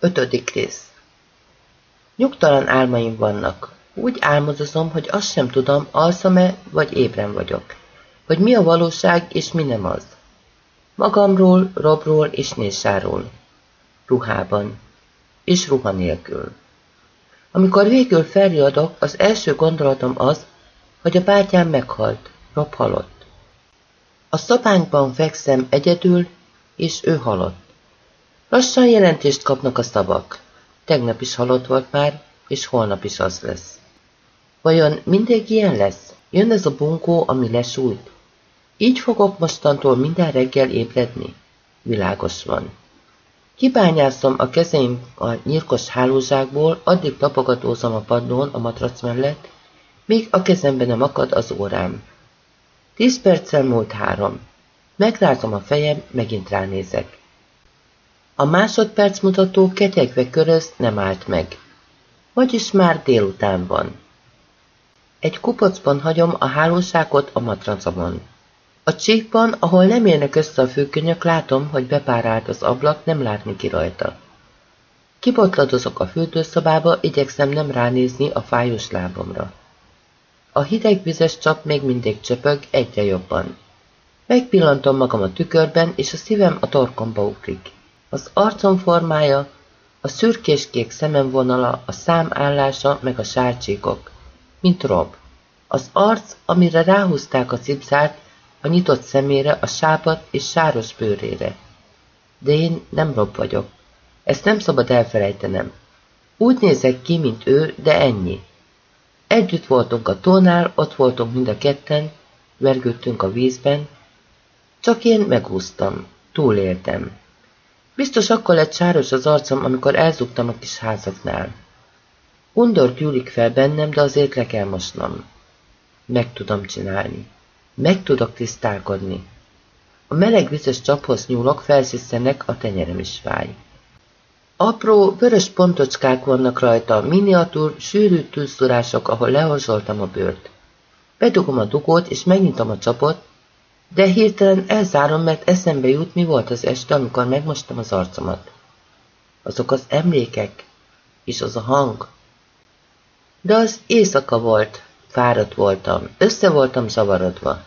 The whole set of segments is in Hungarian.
Ötödik rész Nyugtalan álmaim vannak. Úgy álmodozom, hogy azt sem tudom, alszom-e, vagy ébren vagyok. Hogy mi a valóság, és mi nem az. Magamról, Robról és Nésáról. Ruhában. És ruha nélkül. Amikor végül felriadok, az első gondolatom az, hogy a bátyám meghalt, Rob halott. A szobánkban fekszem egyedül, és ő halott. Lassan jelentést kapnak a szavak. Tegnap is halott volt már, és holnap is az lesz. Vajon mindig ilyen lesz? Jön ez a bunkó, ami lesújt? Így fogok mostantól minden reggel ébredni? Világos van. Kibányászom a kezeim a nyírkos hálózsákból, addig tapogatózom a padlón a matrac mellett, míg a kezemben nem akad az órám. Tíz perccel múlt három. Megrázom a fejem, megint ránézek. A másodperc mutató ketyegve körözt nem állt meg. Vagyis már délután van. Egy kupocban hagyom a hálóságot a matracomon. A csíkban, ahol nem érnek össze a főkönyök, látom, hogy bepárált az ablak, nem látni ki rajta. Kibotladozok a fürdőszobába, igyekszem nem ránézni a fájós lábomra. A hideg vizes csap még mindig csöpög, egyre jobban. Megpillantom magam a tükörben, és a szívem a torkomba ugrik. Az arcom formája, a szürkés-kék szemem vonala, a szám állása, meg a sárcsíkok, mint Rob. Az arc, amire ráhúzták a cipzárt, a nyitott szemére, a sápat és sáros bőrére. De én nem Rob vagyok. Ezt nem szabad elfelejtenem. Úgy nézek ki, mint ő, de ennyi. Együtt voltunk a tónál, ott voltunk mind a ketten, vergődtünk a vízben, csak én megúsztam, túléltem. Biztos akkor lett sáros az arcom, amikor elzugtam a kis házaknál. Undor gyűlik fel bennem, de azért le kell mosnom. Meg tudom csinálni. Meg tudok tisztálkodni. A meleg vizes csaphoz nyúlok, felsziszenek, a tenyerem is fáj. Apró, vörös pontocskák vannak rajta, miniatúr, sűrű tűzszurások, ahol lehorzsoltam a bőrt. Bedugom a dugót, és megnyitom a csapot, de hirtelen elzárom, mert eszembe jut, mi volt az este, amikor megmostam az arcomat. Azok az emlékek, és az a hang. De az éjszaka volt, fáradt voltam, össze voltam zavarodva.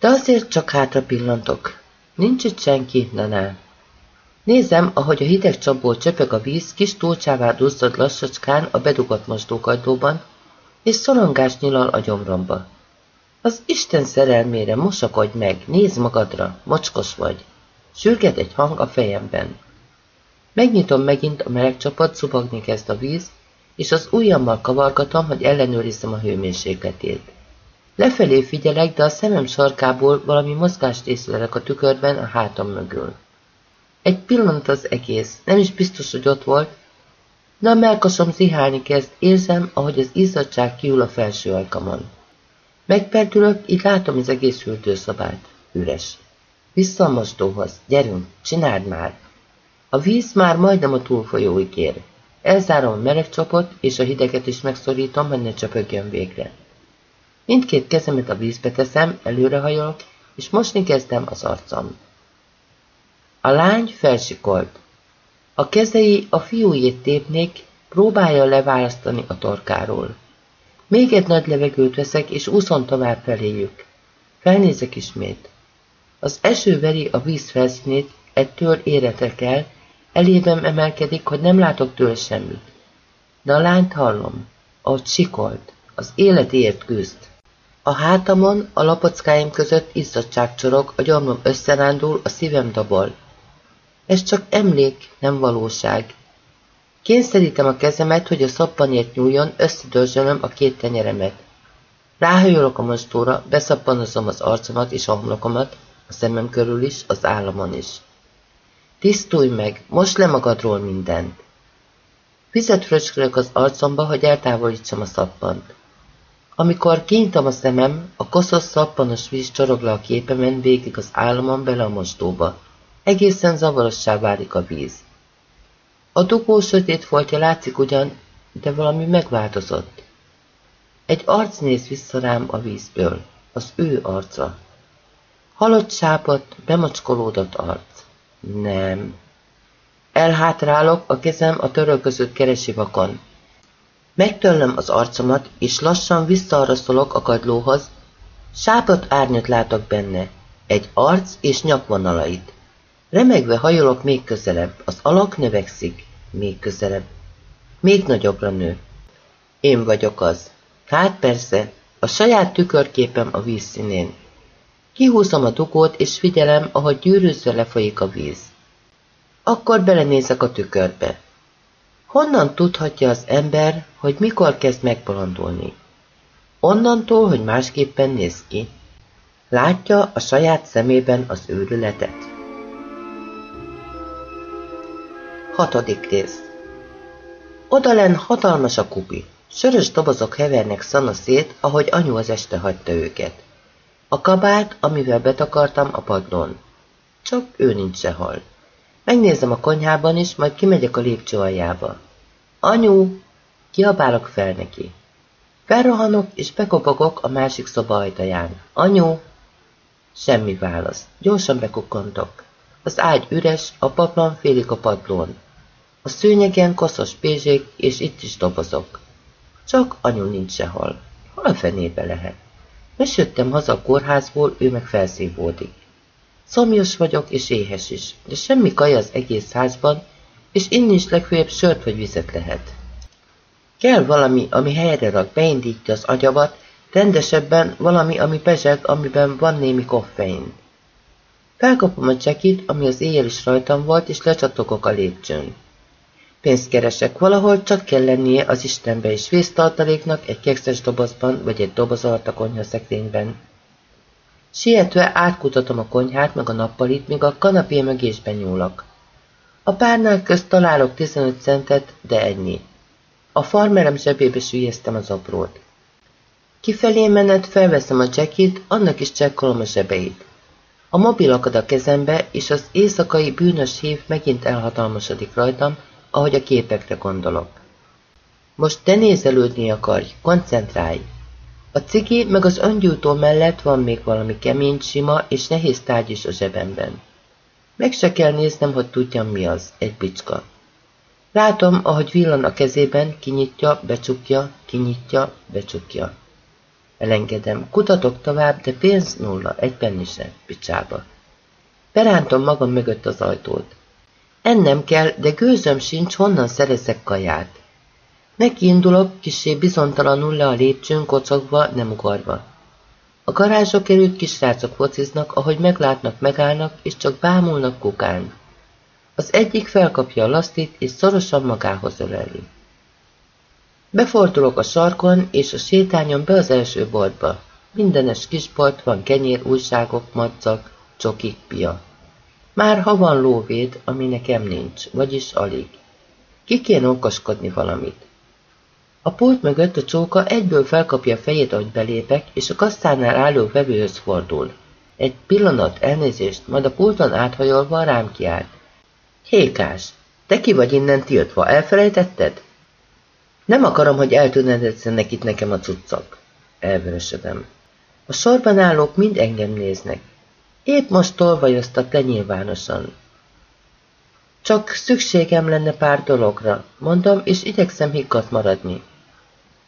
De azért csak hátra pillantok. Nincs itt senki, nanál. Nézem, ahogy a hideg csapból csöpög a víz, kis túlcsává duzzad lassacskán a bedugott mosdókajtóban, és szorongás nyilal a gyomromba. Az Isten szerelmére mosakodj meg, nézd magadra, mocskos vagy. Sürget egy hang a fejemben. Megnyitom megint a meleg csapat, szubogni kezd a víz, és az ujjammal kavargatom, hogy ellenőrizzem a hőmérsékletét. Lefelé figyelek, de a szemem sarkából valami mozgást észlelek a tükörben a hátam mögül. Egy pillanat az egész, nem is biztos, hogy ott volt, de a melkasom zihálni kezd, érzem, ahogy az izzadság kiül a felső ajkamon. Megperdülök, így látom az egész fürdőszobát. Üres. Vissza a mostóhoz. Gyerünk, csináld már. A víz már majdnem a túlfolyóig ér. Elzárom a meleg csapot, és a hideget is megszorítom, hogy ne csöpögjön végre. Mindkét kezemet a vízbe teszem, előrehajolok, és mosni kezdem az arcom. A lány felsikolt. A kezei a fiújét tépnék, próbálja leválasztani a torkáról. Még egy nagy levegőt veszek, és úszom tovább feléjük. Felnézek ismét. Az eső veri a víz felszínét, ettől éretek el, elében emelkedik, hogy nem látok tőle semmit. De a lányt hallom, ahogy sikolt, az életéért küzd. A hátamon, a lapockáim között izzadság csorog, a gyomrom összerándul, a szívem dabol. Ez csak emlék, nem valóság. Kényszerítem a kezemet, hogy a szappanért nyúljon, összedörzsölöm a két tenyeremet. Ráhajolok a mostóra, beszappanozom az arcomat és a homlokomat, a szemem körül is, az államon is. Tisztulj meg, most le magadról mindent. Vizet fröcskölök az arcomba, hogy eltávolítsam a szappant. Amikor kinyitom a szemem, a koszos szappanos víz csorog le a képemen végig az államon bele a mostóba. Egészen zavarossá válik a víz. A dugó sötét foltja látszik ugyan, de valami megváltozott. Egy arc néz vissza rám a vízből, az ő arca. Halott sápat, bemacskolódott arc. Nem. Elhátrálok, a kezem a töröl között keresi vakon. Megtöllem az arcomat, és lassan visszaaraszolok a kadlóhoz. Sápat árnyat látok benne, egy arc és nyakvonalait. Remegve hajolok még közelebb, az alak növekszik, még közelebb. Még nagyobbra nő. Én vagyok az. Hát persze, a saját tükörképem a víz színén. Kihúzom a dugót, és figyelem, ahogy gyűrűzve lefolyik a víz. Akkor belenézek a tükörbe. Honnan tudhatja az ember, hogy mikor kezd megbolondulni? Onnantól, hogy másképpen néz ki. Látja a saját szemében az őrületet. Hatodik rész Odalen hatalmas a kubi. Sörös dobozok hevernek szana szét, ahogy anyu az este hagyta őket. A kabát, amivel betakartam a padlón. Csak ő nincs sehol. Megnézem a konyhában is, majd kimegyek a lépcső aljába. Anyu! Kiabálok fel neki. Felrohanok, és bekopogok a másik szoba ajtaján. Anyu! Semmi válasz. Gyorsan bekukkantok. Az ágy üres, a paplan félik a padlón. A szőnyegen koszos pézsék, és itt is dobozok. Csak anyu nincs sehol. Hol a fenébe lehet? Most jöttem haza a kórházból, ő meg felszívódik. Szomjas vagyok, és éhes is, de semmi kaj az egész házban, és inni is legfőjebb sört vagy vizet lehet. Kell valami, ami helyre rak, beindítja az agyavat, rendesebben valami, ami pezseg, amiben van némi koffein. Felkapom a csekit, ami az éjjel is rajtam volt, és lecsatogok a lépcsőn. Pénzt keresek valahol, csak kell lennie az Istenbe is vésztartaléknak egy kekszes dobozban, vagy egy doboz alatt a konyha szekrényben. Sietve átkutatom a konyhát, meg a nappalit, míg a kanapé mögésben nyúlok. A párnál közt találok 15 centet, de ennyi. A farmerem zsebébe sűjeztem az aprót. Kifelé menet felveszem a jackit, annak is csekkolom a zsebeit. A mobil akad a kezembe, és az éjszakai bűnös hív megint elhatalmasodik rajtam, ahogy a képekre gondolok. Most te nézelődni akarj, koncentrálj! A cigi meg az öngyújtó mellett van még valami kemény, sima és nehéz tárgy is a zsebemben. Meg se kell néznem, hogy tudjam mi az, egy bicska. Látom, ahogy villan a kezében, kinyitja, becsukja, kinyitja, becsukja. Elengedem, kutatok tovább, de pénz nulla, egy penni se, picsába. Berántom magam mögött az ajtót. Ennem kell, de gőzöm sincs, honnan szerezek kaját. Neki indulok, kisé bizontalanul le a lépcsőn kocogva, nem ugorva. A garázsok előtt kisrácok fociznak, ahogy meglátnak, megállnak, és csak bámulnak kukán. Az egyik felkapja a lasztit, és szorosan magához öleli. Befordulok a sarkon, és a sétányon be az első boltba. Mindenes kisbolt van kenyér, újságok, madzag, csokik, pia. Már ha van lóvéd, ami nekem nincs, vagyis alig. Ki kéne okoskodni valamit. A pult mögött a csóka egyből felkapja a fejét, ahogy belépek, és a kasszánál álló vevőhöz fordul. Egy pillanat, elnézést, majd a pulton áthajolva rám kiált. Hékás, te ki vagy innen tiltva, elfelejtetted? Nem akarom, hogy eltűnedezzenek itt nekem a cuccok. Elvörösödem. A sorban állók mind engem néznek. Épp most tolvajoztak le nyilvánosan. Csak szükségem lenne pár dologra, mondom, és igyekszem higgadt maradni.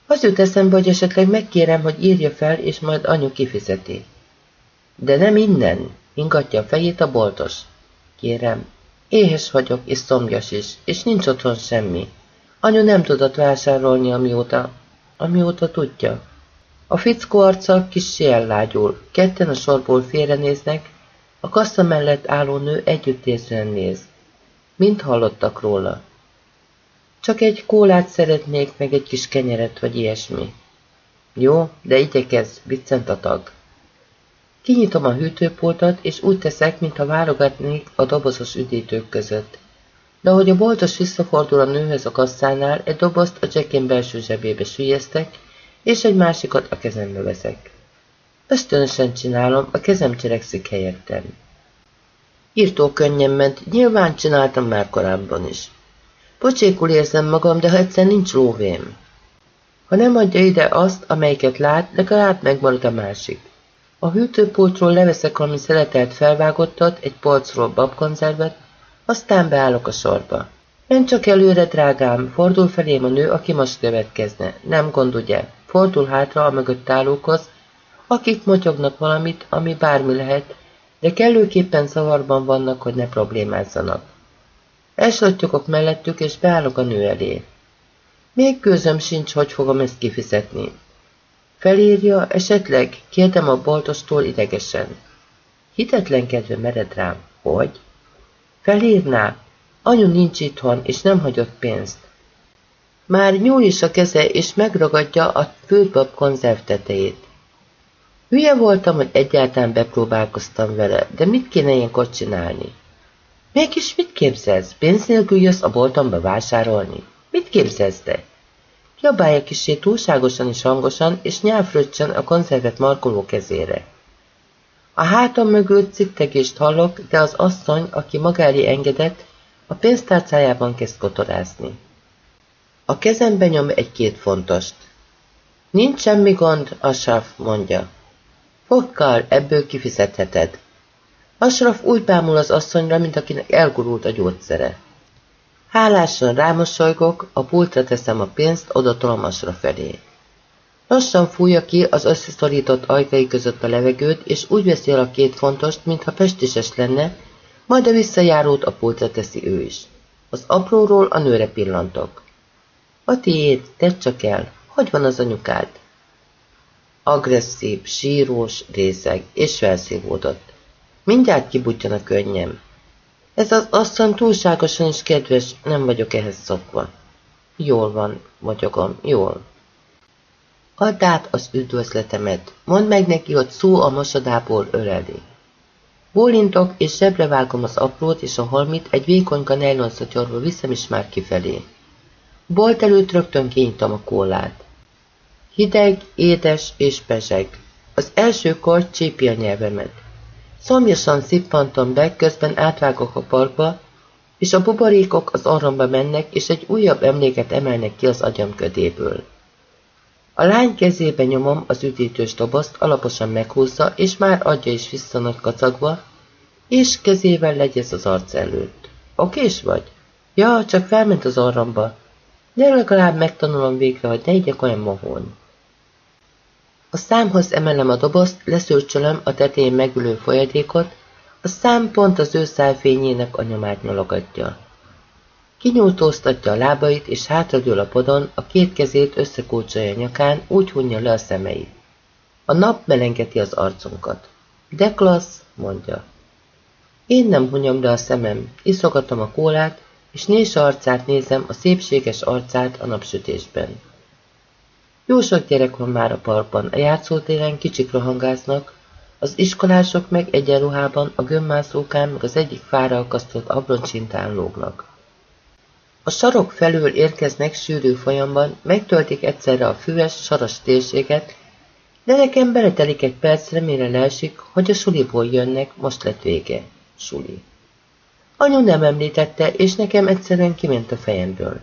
Az jut eszembe, hogy esetleg megkérem, hogy írja fel, és majd anyu kifizeti. De nem innen, ingatja a fejét a boltos. Kérem, éhes vagyok, és szomjas is, és nincs otthon semmi. Anyu nem tudott vásárolni, amióta, amióta tudja. A fickó arca kissé ellágyul, ketten a sorból félrenéznek, a kassa mellett álló nő együttérzően néz. Mind hallottak róla. Csak egy kólát szeretnék, meg egy kis kenyeret, vagy ilyesmi. Jó, de igyekez, viccent a tag. Kinyitom a hűtőpultot, és úgy teszek, mintha válogatnék a dobozos üdítők között. De ahogy a boltos visszafordul a nőhöz a kasszánál, egy dobozt a jackén belső zsebébe sülyeztek, és egy másikat a kezembe veszek. Ösztönösen csinálom, a kezem cselekszik helyettem. Írtó könnyen ment, nyilván csináltam már korábban is. Pocsékul érzem magam, de ha egyszer nincs lóvém. Ha nem adja ide azt, amelyiket lát, legalább megmarad a másik. A hűtőpultról leveszek valami szeletelt felvágottat, egy polcról babkonzervet, Aztán beállok a sorba. Menj csak előre, drágám, fordul felém a nő, aki most következne. Nem gond, ugye? Fordul hátra a mögött állókhoz, akik motyognak valamit, ami bármi lehet, de kellőképpen zavarban vannak, hogy ne problémázzanak. Elslottyogok mellettük, és beállok a nő elé. Még közöm sincs, hogy fogom ezt kifizetni. Felírja, esetleg? Kérdem a boltostól idegesen. Hitetlenkedve mered rám. Hogy? Felírná? Anyu nincs itthon, és nem hagyott pénzt. Már nyúl is a keze, és megragadja a főpap konzerv tetejét. Hülye voltam, hogy egyáltalán bepróbálkoztam vele, de mit kéne ilyenkor csinálni? Mégis mit képzelsz? Pénz nélkül jössz a boltomba vásárolni? Mit képzelsz te? Kiabálja kisé túlságosan és hangosan, és nyelvfröccsen a konzervet markoló kezére. A hátam mögött cittegést hallok, de az asszony, aki magári engedett, a pénztárcájában kezd kotorázni. A kezembe nyom egy-két fontost. Nincs semmi gond, Asaf mondja. Fokkal, ebből kifizetheted. Asraf úgy bámul az asszonyra, mint akinek elgurult a gyógyszere. Hálásan rámosolygok, a pultra teszem a pénzt, odatolom Asra felé. Lassan fújja ki az összeszorított ajkai között a levegőt, és úgy veszi el a két fontost, mintha pestises lenne, majd a visszajárót a pultra teszi ő is. Az apróról a nőre pillantok. A tiéd, tedd csak el, hogy van az anyukád? Agresszív, sírós, részeg, és felszívódott. Mindjárt kibutjan a könnyem. Ez az asszony túlságosan is kedves, nem vagyok ehhez szokva. Jól van, magyogom, jól. Add át az üdvözletemet, mondd meg neki, hogy szó a mosodából öleli. Bólintok, és zsebre vágom az aprót és a holmit, egy vékonyka nejlonszatyorba viszem is már kifelé. Bolt előtt rögtön kinyitom a kólát. Hideg, édes és pezseg. Az első kor csípi a nyelvemet. Szomjasan szippantom be, közben átvágok a parkba, és a buborékok az orromba mennek, és egy újabb emléket emelnek ki az agyam ködéből. A lány kezébe nyomom az üdítős dobozt, alaposan meghúzza, és már adja is vissza nagy kacagba, és kezével legyez az arc előtt. Okés vagy? Ja, csak felment az orromba. De legalább megtanulom végre, hogy ne igyek olyan mohón. A számhoz emelem a dobozt, leszőrcsölöm a tetején megülő folyadékot, a szám pont az ő szálfényének a nyomát nyalogatja. Kinyújtóztatja a lábait, és hátradől a podon, a két kezét összekócsolja a nyakán, úgy hunja le a szemeit. A nap melengeti az arcunkat. De klassz, mondja. Én nem hunyom le a szemem, iszogatom a kólát, és Nés arcát nézem, a szépséges arcát a napsütésben. Jó sok gyerek van már a parkban, a játszótéren kicsik rohangáznak, az iskolások meg egyenruhában, a gömmászókán meg az egyik fára akasztott abroncsintán lógnak. A sarok felől érkeznek sűrű folyamban, megtöltik egyszerre a füves, saras térséget, de nekem beletelik egy percre, mire leesik, hogy a suliból jönnek, most lett vége. Suli. Anyu nem említette, és nekem egyszerűen kiment a fejemből.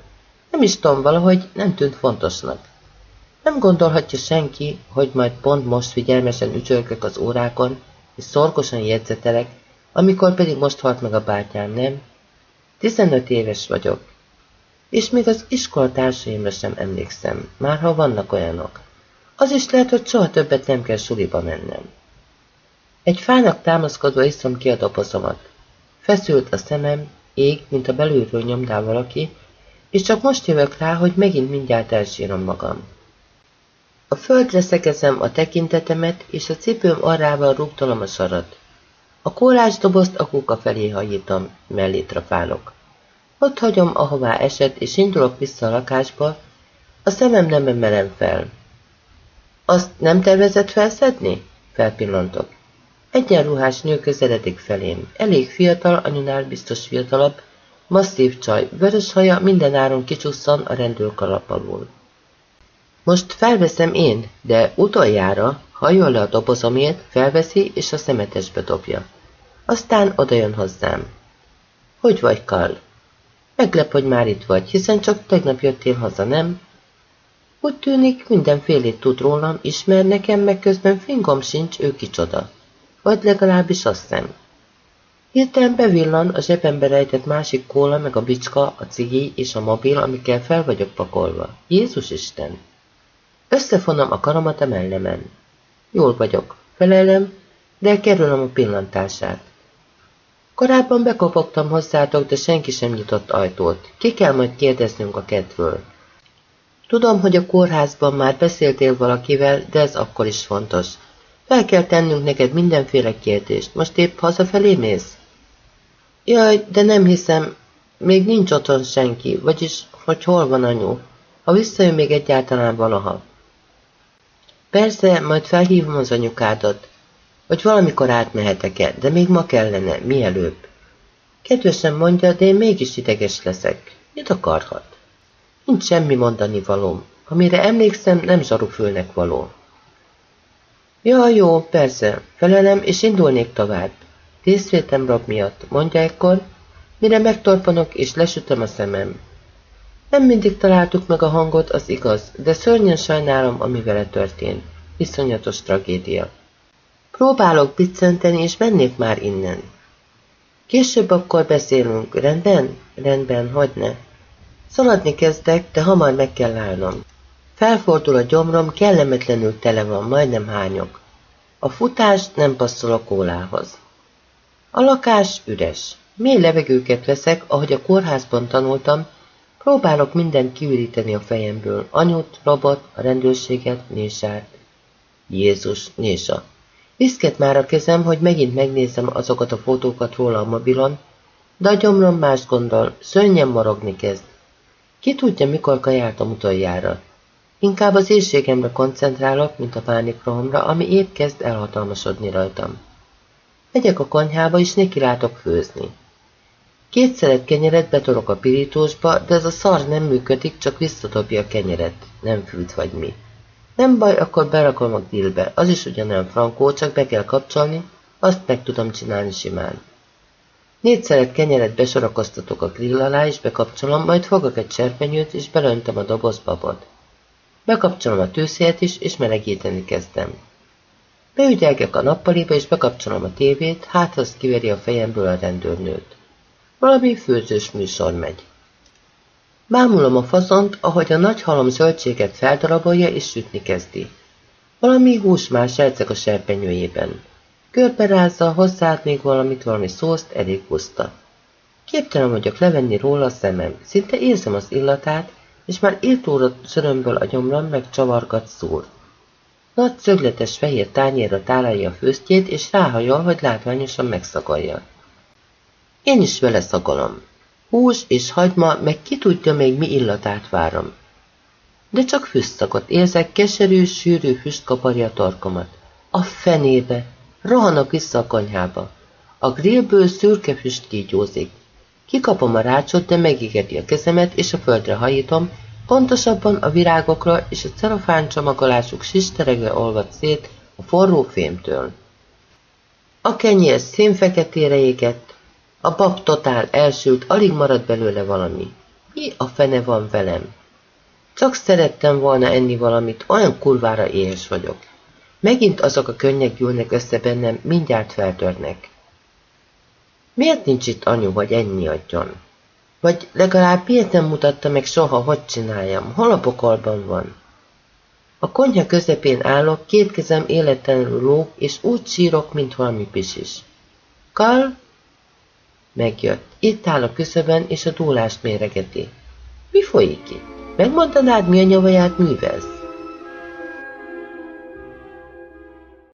Nem is tudom, valahogy nem tűnt fontosnak. Nem gondolhatja senki, hogy majd pont most figyelmesen ücsörgök az órákon, és szorgosan jegyzetelek, amikor pedig most halt meg a bátyám, nem? Tizenöt éves vagyok, és még az iskolatársaimra sem emlékszem, már ha vannak olyanok. Az is lehet, hogy soha többet nem kell suliba mennem. Egy fának támaszkodva iszom ki a dobozomat. Feszült a szemem, ég, mint a belülről nyomdál valaki, és csak most jövök rá, hogy megint mindjárt elsírom magam. A földre szegezem a tekintetemet, és a cipőm arrával rúgtolom a sarat. A kólás dobozt a kuka felé hajítom, mellé trafálok. Ott hagyom, ahová esett, és indulok vissza a lakásba, a szemem nem emelem fel. Azt nem tervezett felszedni? Felpillantok. Egyenruhás nő közeledik felém. Elég fiatal, anyunál biztos fiatalabb, masszív csaj, vörös haja minden áron kicsusszan a rendőrkalap alul. Most felveszem én, de utoljára hajol le a dobozomért, felveszi és a szemetesbe dobja. Aztán odajön hozzám. Hogy vagy, Karl? Meglep, hogy már itt vagy, hiszen csak tegnap jöttél haza, nem? Úgy tűnik, mindenfélét tud rólam, ismer nekem, meg közben fingom sincs, ő kicsoda. Vagy legalábbis azt hiszem. Hirtelen bevillan a zsebembe rejtett másik kóla, meg a bicska, a cigi és a mobil, amikkel fel vagyok pakolva. Jézus Isten! Összefonom a karamat a mellemen. Jól vagyok, felelem, de kerülöm a pillantását. Korábban bekopogtam hozzátok, de senki sem nyitott ajtót. Ki kell majd kérdeznünk a kedvől. Tudom, hogy a kórházban már beszéltél valakivel, de ez akkor is fontos. Fel kell tennünk neked mindenféle kérdést. Most épp hazafelé mész? Jaj, de nem hiszem, még nincs otthon senki, vagyis, hogy hol van anyu, ha visszajön még egyáltalán valaha. Persze, majd felhívom az anyukádat, hogy valamikor átmehetek-e, de még ma kellene, mielőbb. Kedvesen mondja, de én mégis ideges leszek. Mit akarhat? Nincs semmi mondani valóm. Amire emlékszem, nem zsarufülnek való. Ja, jó, persze, felelem, és indulnék tovább. Részvétem Rob miatt, mondja ekkor, mire megtorpanok és lesütöm a szemem. Nem mindig találtuk meg a hangot, az igaz, de szörnyen sajnálom, ami vele történt. Iszonyatos tragédia. Próbálok biccenteni, és mennék már innen. Később akkor beszélünk, rendben? Rendben, hogy ne. Szaladni kezdek, de hamar meg kell állnom. Felfordul a gyomrom, kellemetlenül tele van, majdnem hányok. A futás nem passzol a kólához. A lakás üres. Mély levegőket veszek, ahogy a kórházban tanultam, próbálok mindent kiüríteni a fejemből. Anyut, robot, a rendőrséget, Nésárt. Jézus, Nésa. Viszket már a kezem, hogy megint megnézem azokat a fotókat róla a mobilon, de a gyomrom más gondol, szönnyen morogni kezd. Ki tudja, mikor kajáltam utoljára. Inkább az éjségemre koncentrálok, mint a pánikrohomra, ami épp kezd elhatalmasodni rajtam. Megyek a konyhába, és neki látok főzni. Két szelet kenyeret betorok a pirítósba, de ez a szar nem működik, csak visszadobja a kenyeret. Nem fűt vagy mi. Nem baj, akkor berakom a grillbe. Az is ugyanolyan frankó, csak be kell kapcsolni, azt meg tudom csinálni simán. Négy szelet kenyeret besorakoztatok a grill alá, és bekapcsolom, majd fogok egy serpenyőt, és belöntem a doboz babot. Bekapcsolom a tűzhelyet is, és melegíteni kezdem. Beügyelgek a nappaliba, és bekapcsolom a tévét, hát az kiveri a fejemből a rendőrnőt. Valami főzős műsor megy. Bámulom a fazont, ahogy a nagy halom zöldséget feldarabolja és sütni kezdi. Valami húsmás elceg a serpenyőjében. Körbe rázza, hozzáad még valamit, valami szószt, elég puszta. Képtelen vagyok levenni róla a szemem, szinte érzem az illatát, és már írtóra szörömből a gyomram meg szúr. Nagy szögletes fehér tányérra tálálja a főztjét, és ráhajol, hogy látványosan megszagalja. Én is vele szagolom. Hús és hagyma, meg ki tudja még mi illatát várom. De csak füstszagot érzek, keserű, sűrű füst kaparja a torkomat. A fenébe! Rohanok vissza a konyhába. A grillből szürke füst kígyózik. Kikapom a rácsot, de megigeti a kezemet, és a földre hajítom, pontosabban a virágokra és a cerofán csomagolásuk sisteregve olvad szét a forró fémtől. A kenyér szénfeketére égett, a bab totál elsült, alig marad belőle valami. Mi a fene van velem? Csak szerettem volna enni valamit, olyan kurvára éhes vagyok. Megint azok a könnyek gyűlnek össze bennem, mindjárt feltörnek. Miért nincs itt anyu, vagy ennyi adjon? Vagy legalább miért nem mutatta meg soha, hogy csináljam? Hol a pokolban van? A konyha közepén állok, két kezem életlenül lóg, és úgy sírok, mint valami pisis. Kal? Megjött. Itt áll a küszöben, és a dúlást méregeti. Mi folyik itt? Megmondanád, mi a nyavaját művelsz?